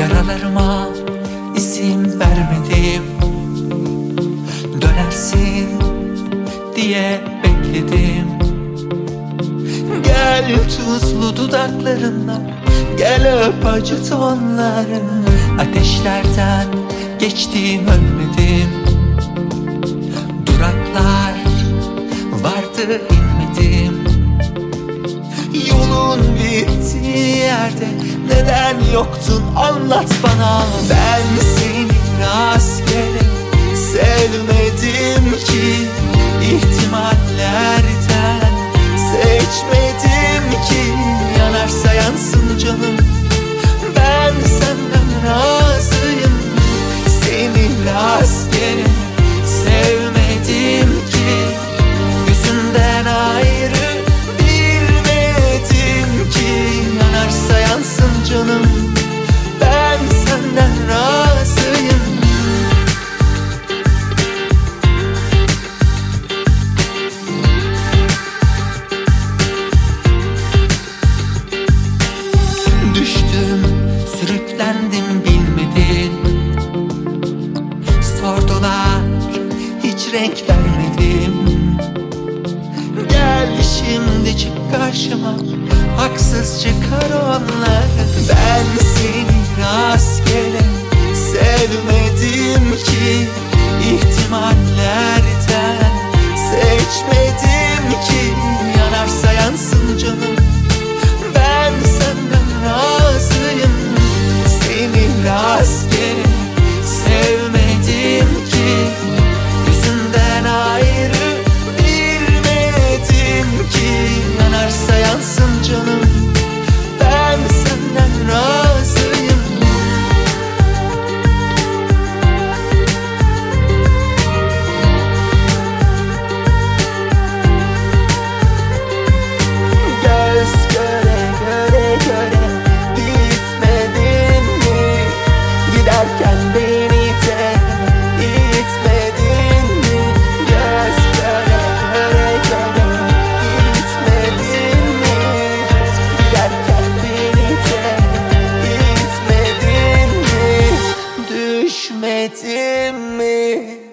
Yaralarıma isim vermedim. Dönersin diye bekledim. Gel tuzlu dudaklarınla Gel öp acıt onları Ateşlerden geçtim ölmedim. Duraklar vardı inmedim. Yolun bittiği yerde neden yoktun? Anlat bana. Ben seni rastgele sevmedim ki. İhtimallerden seçmedim ki. Yanarsa yansın canım. Ben senden razıyım. Seni rastgele sevmedim ki. Gözünden gerek vermedim. Gel şimdi çık karşıma Haksız çıkar onlar. Ben seni rastgele sevmedim ki. me.